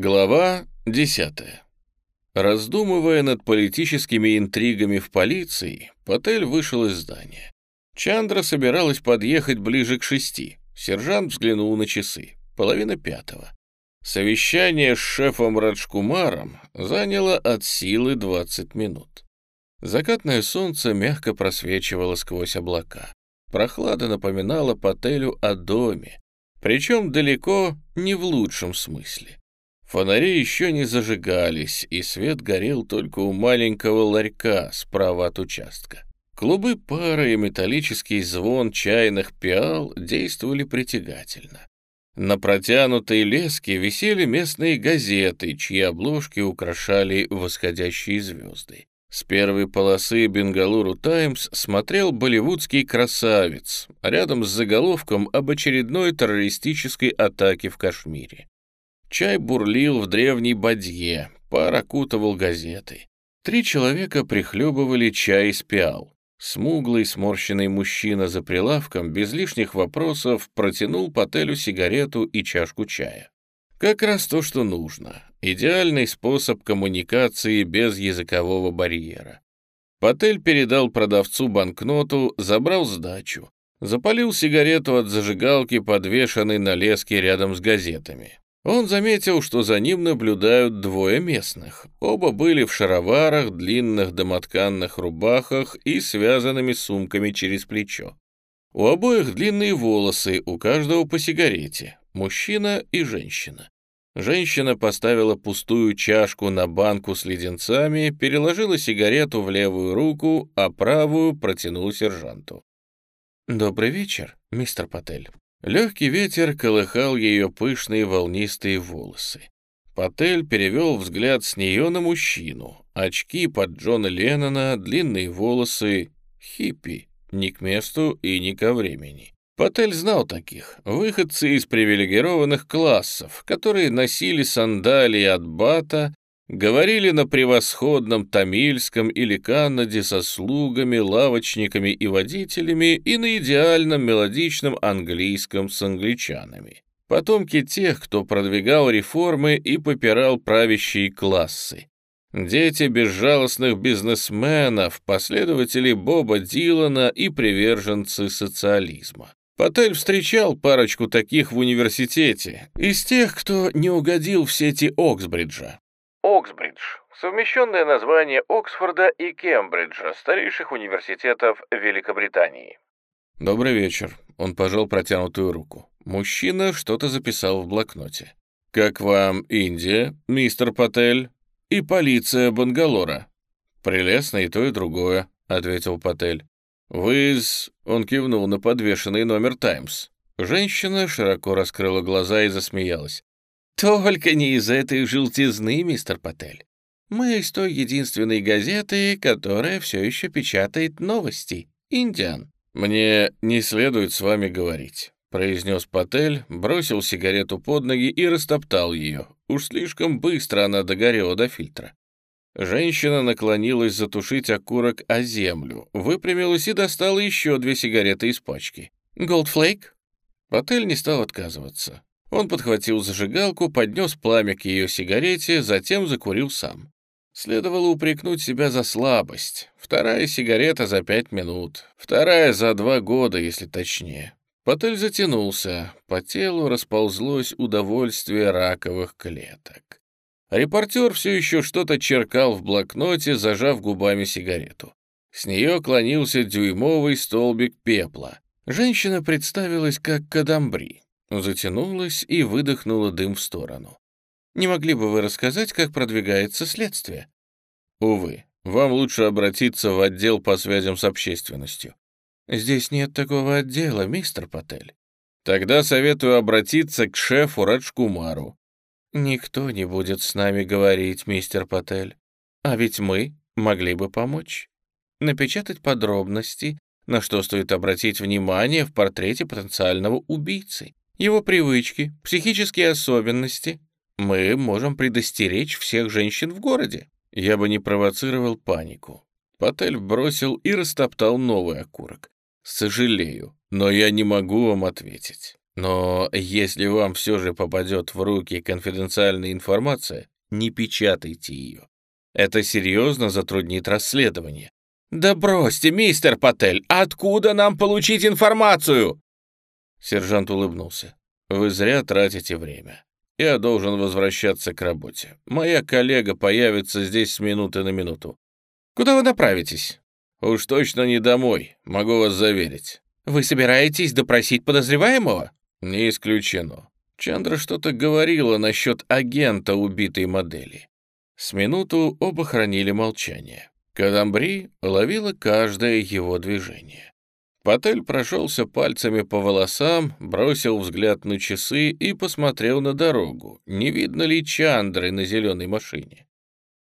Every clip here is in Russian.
Глава 10. Раздумывая над политическими интригами в полиции, Патель вышел из здания. Чандра собиралась подъехать ближе к шести. Сержант взглянул на часы. Половина пятого. Совещание с шефом Раджкумаром заняло от силы 20 минут. Закатное солнце мягко просвечивало сквозь облака. Прохлада напоминала Пателю о доме, причем далеко не в лучшем смысле. Фонари еще не зажигались, и свет горел только у маленького ларька справа от участка. Клубы пара и металлический звон чайных пиал действовали притягательно. На протянутой леске висели местные газеты, чьи обложки украшали восходящие звезды. С первой полосы «Бенгалуру Таймс» смотрел болливудский красавец, рядом с заголовком об очередной террористической атаке в Кашмире. Чай бурлил в древней бадье, пар окутывал газеты. Три человека прихлебывали чай из пиал. Смуглый, сморщенный мужчина за прилавком без лишних вопросов протянул Пателю сигарету и чашку чая. Как раз то, что нужно. Идеальный способ коммуникации без языкового барьера. Патель передал продавцу банкноту, забрал сдачу. Запалил сигарету от зажигалки, подвешенной на леске рядом с газетами. Он заметил, что за ним наблюдают двое местных. Оба были в шароварах, длинных домотканных рубахах и связанными сумками через плечо. У обоих длинные волосы, у каждого по сигарете, мужчина и женщина. Женщина поставила пустую чашку на банку с леденцами, переложила сигарету в левую руку, а правую протянула сержанту. «Добрый вечер, мистер Патель». Легкий ветер колыхал ее пышные волнистые волосы. Патель перевел взгляд с нее на мужчину. Очки под Джона Леннона, длинные волосы, хиппи, ни к месту и ни ко времени. Патель знал таких, выходцы из привилегированных классов, которые носили сандалии от бата говорили на превосходном тамильском или канаде со слугами, лавочниками и водителями и на идеальном мелодичном английском с англичанами. Потомки тех, кто продвигал реформы и попирал правящие классы. Дети безжалостных бизнесменов, последователи Боба Дилана и приверженцы социализма. Патель встречал парочку таких в университете, из тех, кто не угодил в сети Оксбриджа. Оксбридж – совмещенное название Оксфорда и Кембриджа, старейших университетов Великобритании. «Добрый вечер», — он пожал протянутую руку. Мужчина что-то записал в блокноте. «Как вам Индия, мистер Патель? И полиция Бангалора?» «Прелестно и то, и другое», — ответил Патель. «Вы из...» — он кивнул на подвешенный номер «Таймс». Женщина широко раскрыла глаза и засмеялась. «Только не из этой желтизны, мистер Патель. Мы из той единственной газеты, которая все еще печатает новости. Индиан». «Мне не следует с вами говорить», — произнес Патель, бросил сигарету под ноги и растоптал ее. Уж слишком быстро она догорела до фильтра. Женщина наклонилась затушить окурок о землю, выпрямилась и достала еще две сигареты из пачки. «Голдфлейк?» Патель не стал отказываться. Он подхватил зажигалку, поднес пламя к ее сигарете, затем закурил сам. Следовало упрекнуть себя за слабость. Вторая сигарета за пять минут, вторая за два года, если точнее. Потель затянулся, по телу расползлось удовольствие раковых клеток. Репортер все еще что-то черкал в блокноте, зажав губами сигарету. С нее клонился дюймовый столбик пепла. Женщина представилась как Кадамбри. Затянулась и выдохнула дым в сторону. «Не могли бы вы рассказать, как продвигается следствие?» «Увы, вам лучше обратиться в отдел по связям с общественностью». «Здесь нет такого отдела, мистер Патель». «Тогда советую обратиться к шефу Раджкумару». «Никто не будет с нами говорить, мистер Патель. А ведь мы могли бы помочь. Напечатать подробности, на что стоит обратить внимание в портрете потенциального убийцы его привычки, психические особенности, мы можем предостеречь всех женщин в городе. Я бы не провоцировал панику. Патель бросил и растоптал новый окурок. Сожалею, но я не могу вам ответить. Но если вам все же попадет в руки конфиденциальная информация, не печатайте ее. Это серьезно затруднит расследование. «Да бросьте, мистер Патель, откуда нам получить информацию?» Сержант улыбнулся. «Вы зря тратите время. Я должен возвращаться к работе. Моя коллега появится здесь с минуты на минуту. Куда вы направитесь? Уж точно не домой, могу вас заверить. Вы собираетесь допросить подозреваемого? Не исключено. Чандра что-то говорила насчет агента убитой модели. С минуту оба хранили молчание. Кадамбри ловила каждое его движение. Патель прошелся пальцами по волосам, бросил взгляд на часы и посмотрел на дорогу, не видно ли Чандры на зеленой машине.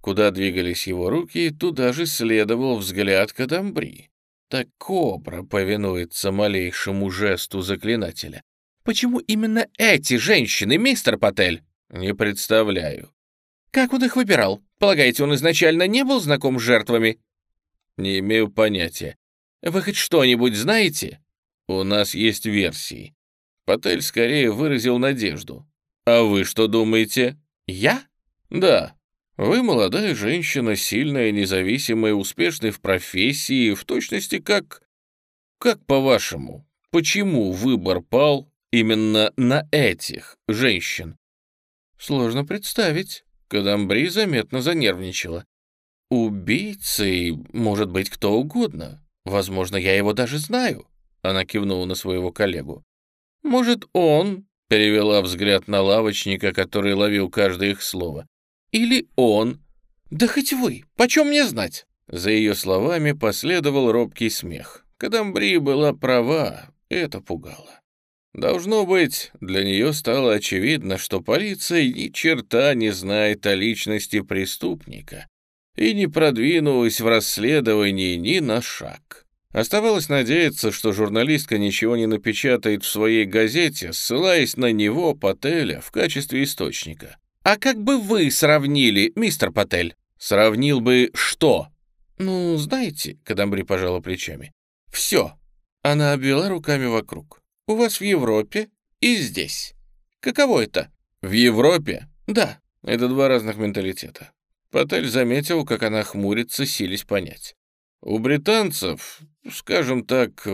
Куда двигались его руки, туда же следовал взгляд Кадамбри. Так кобра повинуется малейшему жесту заклинателя. Почему именно эти женщины, мистер Патель? Не представляю. Как он их выбирал? Полагаете, он изначально не был знаком с жертвами? Не имею понятия. Вы хоть что-нибудь знаете? У нас есть версии. Патель скорее выразил надежду. А вы что думаете? Я? Да. Вы молодая женщина, сильная, независимая, успешная в профессии, в точности как... Как по-вашему, почему выбор пал именно на этих женщин? Сложно представить. Кадамбри заметно занервничала. Убийцей может быть кто угодно. Возможно, я его даже знаю. Она кивнула на своего коллегу. Может, он, перевела взгляд на лавочника, который ловил каждое их слово. Или он. Да хоть вы, почем мне знать? За ее словами последовал робкий смех. Кадамбри была права, это пугало. Должно быть, для нее стало очевидно, что полиция ни черта не знает о личности преступника и не продвинулась в расследовании ни на шаг. Оставалось надеяться, что журналистка ничего не напечатает в своей газете, ссылаясь на него, Пателя, в качестве источника. «А как бы вы сравнили, мистер Патель?» «Сравнил бы что?» «Ну, знаете», — Кадамбри пожала плечами, — «все». Она обвела руками вокруг. У вас в Европе и здесь. Каково это? В Европе? Да. Это два разных менталитета. Патель заметил, как она хмурится, сились понять. У британцев, скажем так,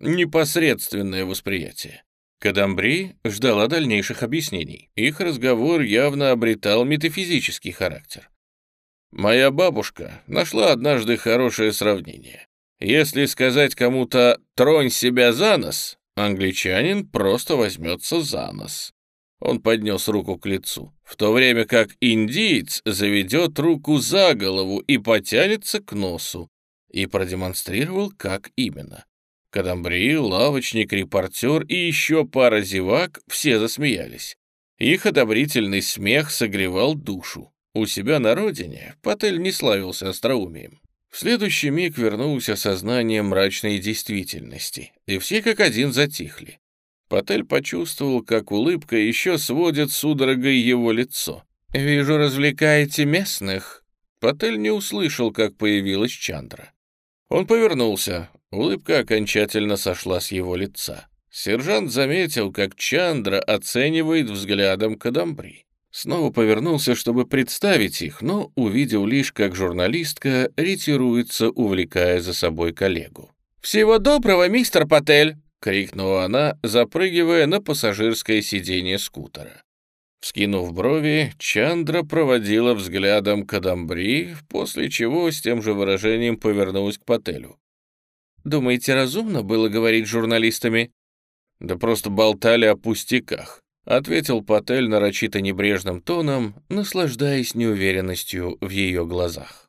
непосредственное восприятие. Кадамбри ждала дальнейших объяснений. Их разговор явно обретал метафизический характер. Моя бабушка нашла однажды хорошее сравнение. Если сказать кому-то «тронь себя за нос», Англичанин просто возьмется за нос. Он поднес руку к лицу, в то время как индиец заведет руку за голову и потянется к носу, и продемонстрировал, как именно. Кадамбри, лавочник, репортер и еще пара зевак все засмеялись. Их одобрительный смех согревал душу. У себя на родине Патель не славился остроумием. В следующий миг вернулся сознание мрачной действительности, и все как один затихли. Патель почувствовал, как улыбка еще сводит судорогой его лицо. «Вижу, развлекаете местных». Патель не услышал, как появилась Чандра. Он повернулся, улыбка окончательно сошла с его лица. Сержант заметил, как Чандра оценивает взглядом Кадамбри. Снова повернулся, чтобы представить их, но увидел лишь, как журналистка ретируется, увлекая за собой коллегу. «Всего доброго, мистер Патель!» — крикнула она, запрыгивая на пассажирское сиденье скутера. Вскинув брови, Чандра проводила взглядом Кадамбри, после чего с тем же выражением повернулась к Пателю. «Думаете, разумно было говорить с журналистами?» «Да просто болтали о пустяках. — ответил Патель нарочито небрежным тоном, наслаждаясь неуверенностью в ее глазах.